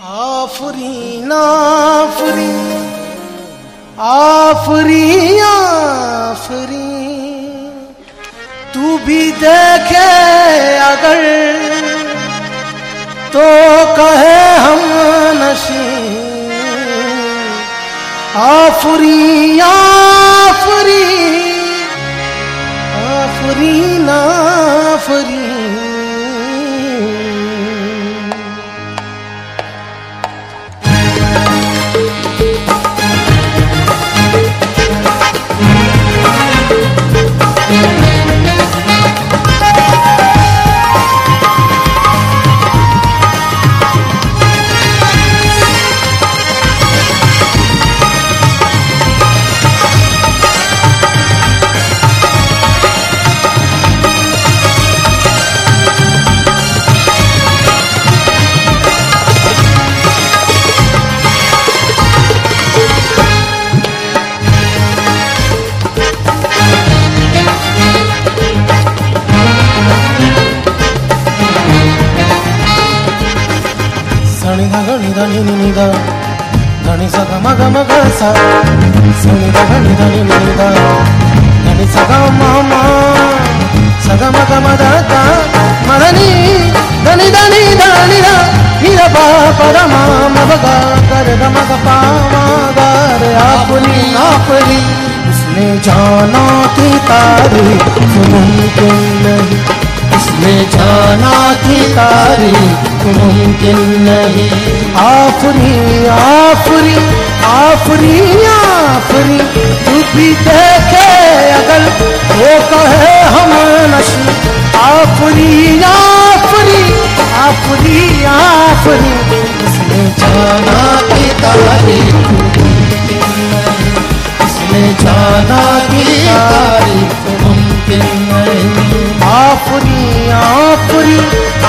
आफरीन आफरी आफरी आफरी तू भी देखे अगर तो कहे हम नशी आफरी आफरी ग म ग सा उसने जाना की तारी मुमकिन नहीं उसने जाना कि तारी मुमकिन नहीं आफरी आफरी आफरी आफरी तू भी देखे अगर वो कहे हम नशी। आफरी आफरी आफरी आफरी उसने जाना कि मुमकिन उसने जाना कि तारीफ़ मुमकिन नहीं। आफरी आफरी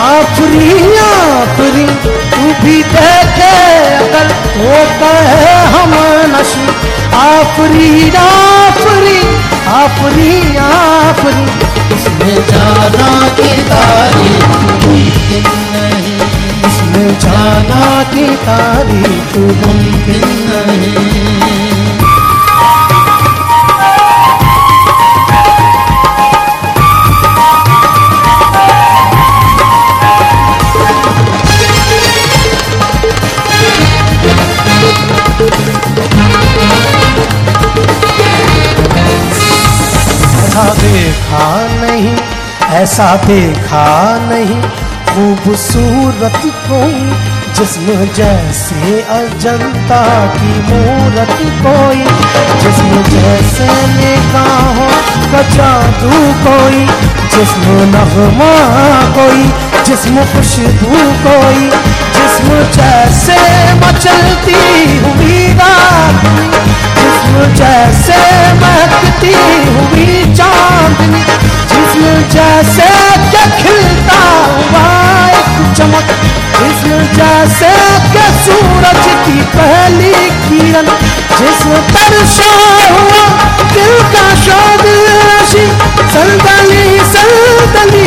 आफरी आफरी तू भी देखे अगर वो कहे आफरी आफरी आफरी आफरी इसमें जाना की तारीफ़ इसमें जाना की तारीफ़ मुमकिन ऐसा देखा नहीं, खूबसूरत कोई जिसम जैसे अजंता की मूरत कोई, जिसम जैसे निगाहों का जादू कोई, जिसम नगमा कोई, जिस्म खुशबू कोई, जिसम जैसे मचलती हुई रात जिस्म जैसे महकती हुई चांदनी जिस्म जैसे खिलता हुआ एक चमक जिस्म जैसे के सूरज की पहली किरण जिस्म तरशा हुआ दिल का शोदशी संदली संदली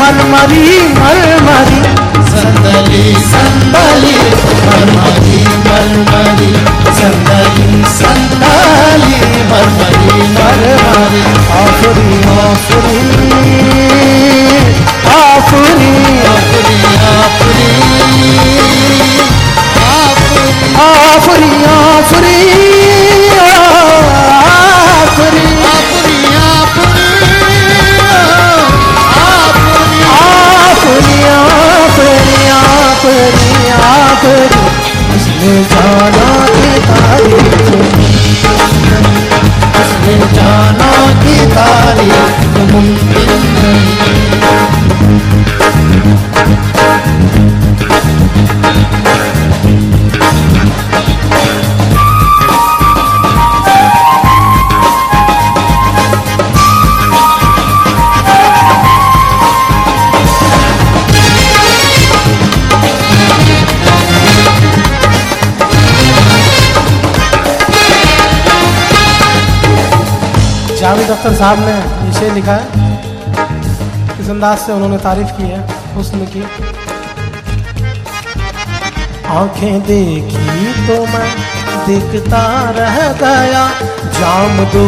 मरमरी मरमरी संदली संदली मरमरी जावेद अख्तर साहब ने शेर लिखा है। इस अंदाज से उन्होंने तारीफ़ की है, हुस्न की। आँखें देखी तो मैं दिखता रह गया, जाम दो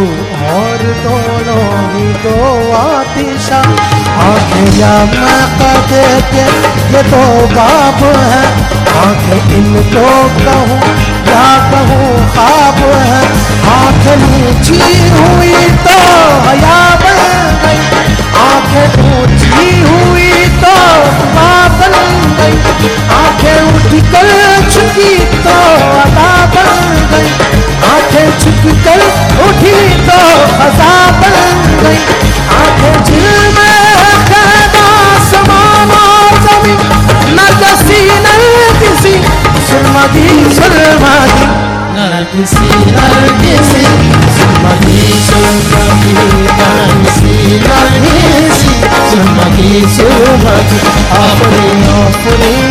और दोनों ही दो आतिशा। आँखें या मैं कदे के ये दो बाब है, आँखें इनको कहूँ या कहूँ खाब है। आँखें नीची हुई तो हया बन गई। आँखें ऊँची हुई तो बन गई। आँखें उठ कर चुकी तो की सोहत अपने अपने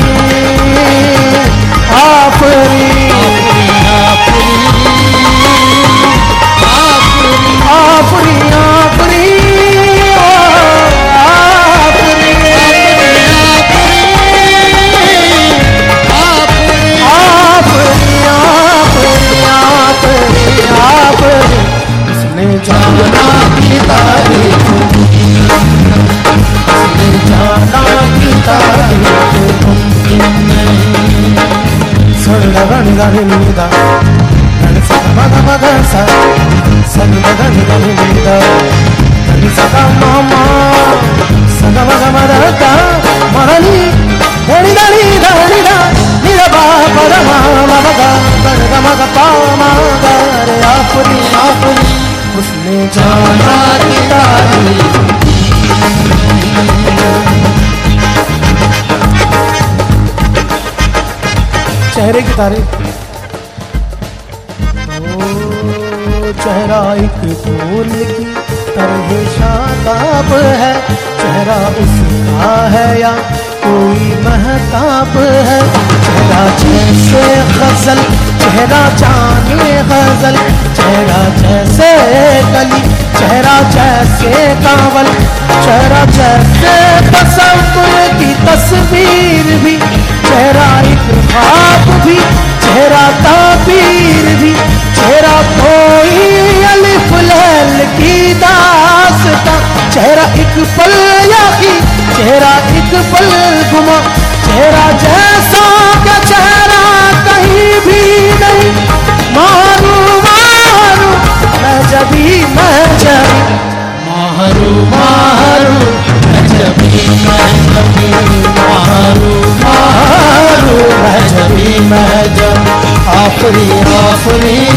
మగ సా సగమగ నిగమగ కని సగ మామ సగమగ మదత మరని దడి దడి దడి ద నిరబ పరమ మగ గణగ మగ పామ గరే ఆపుని ఆపుని उसने जाना किताबी चेहरे की तारीफ़ चेहरा एक फूल की तरह शादाब है। चेहरा उसका है या कोई महताब है? चेहरा जैसे गज़ल, चेहरा जाने गज़ल। चेहरा जैसे गली, चेहरा जैसे कावल। चेहरा जैसे तस्वीर की तस्वीर भी। चेहरा एक ख्वाब भी, चेहरा ताबीर चेहरा एक पल याकी चेहरा एक पल गुमा चेहरा जैसा का चेहरा कहीं भी नहीं। मारू मारू, मैं जबी मैं जबी माहरू माहरू अजबी अजबी माहरू मारू मैं जबी मैं जबी। आफरी आफरी।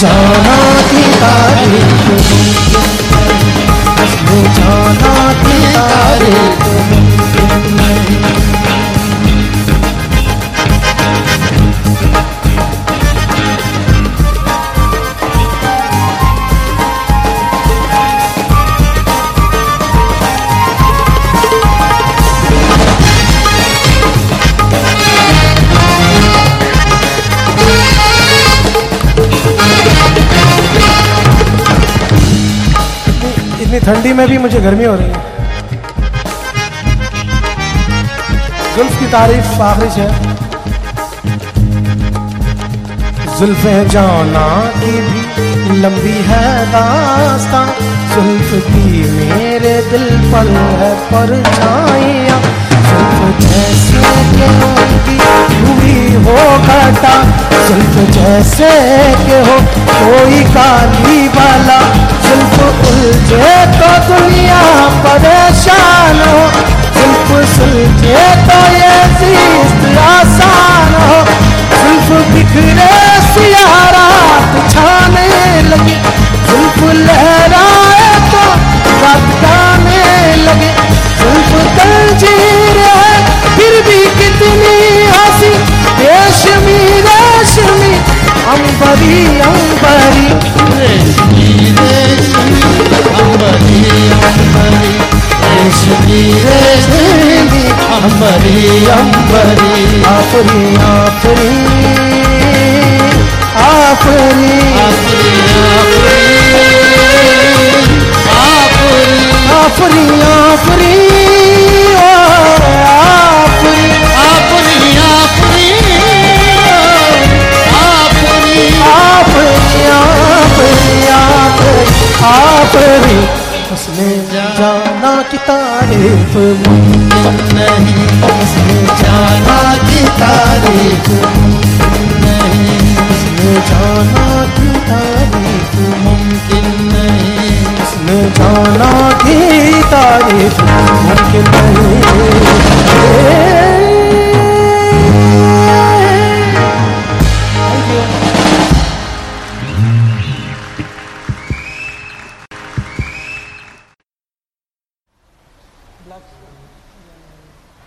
जाना जानाधिकारी इतनी ठंडी में भी मुझे गर्मी हो रही है। जुल्फ की तारीफ़ आखिरी से जुल्फे जाना की भी लंबी है दास्ता। जुल्फ की मेरे दिल पर है परछाइयाँ। जुल्फ जैसे के उनकी हुई हो घटा जुल्फ जैसे के हो कोई काली वाला उलझे तो दुनिया परेशान हो जुल्फ सुलझे तो ये आसान हो जुल्फ बिखरे सियारात तस्वीरें तेरी अम्बरी अम्बरी आपरी आपरी आपरी आपरी आपरी आपरी आपरी तारीफ़ मुमकिन नहीं। जाना की तारीफ़